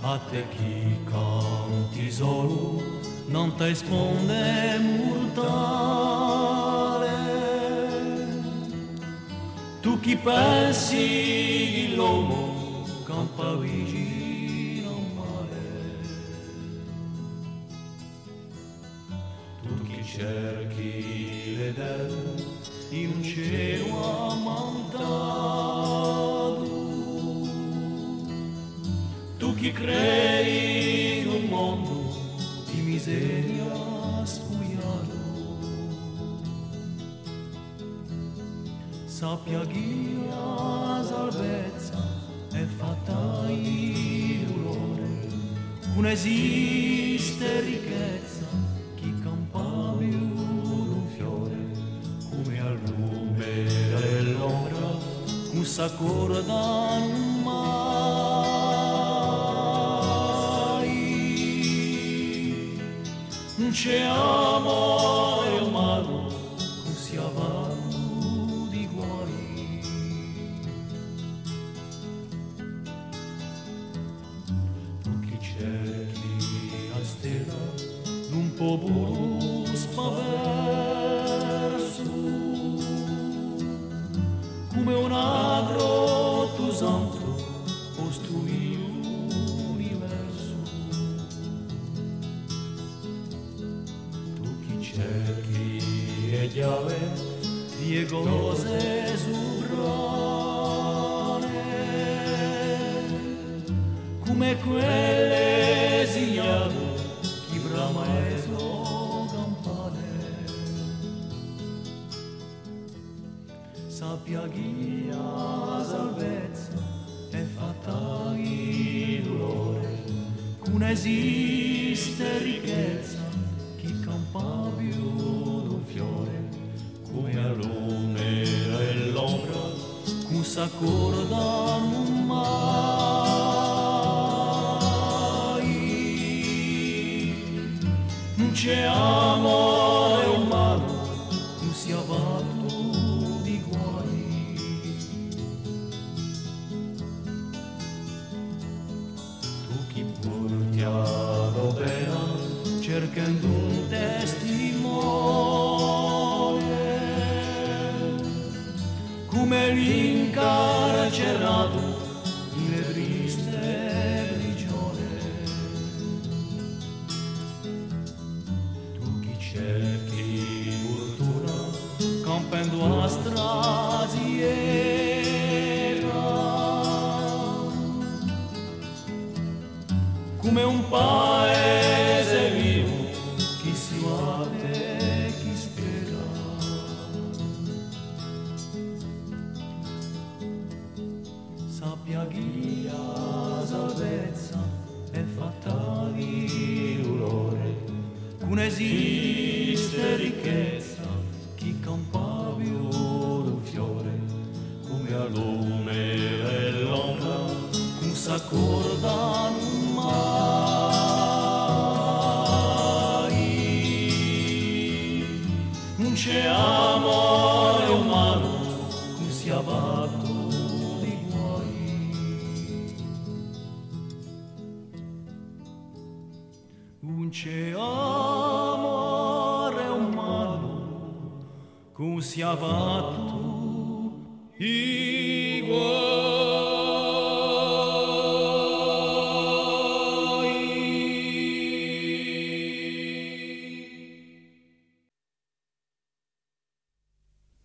Até que canti solo non te risponde mortale. Tu chi pensi l'uomo campa vicino male. Tu chi cerchi l'Eden in un cielo ammantato. Chi crei un mondo di miseria spugliato. Sappia chi la salvezza è fatta in dolore, non esiste ricchezza chi campa più d'un fiore, come al lume dell'ombra, un s'accordano mai. Non c'è amore umano, non si avanno di guai. Tu chi cerchi a stella d'un popolo spaverso, come un agro tu santo cerchi e chiave di cose sovrane, come quelle sigliate chi brama e so campane. Sappia chi la salvezza è fatta in dolore, non esiste ricchezza chi campa fiore, come a lume e l'ombra, non s'accordano mai. Non c'è amore umano, non si avanto di guai. Tu chi porti opera cercando un testimone come l'incarcerato in triste prigione. Tu chi cerchi fortuna compendo a strasiera come un paese chi la salvezza è fatta di dolore. Non esiste ricchezza chi campa più d'un fiore come a lume dell'ombra non s'accordano mai non c'è amore c'è amore umano con si avatto i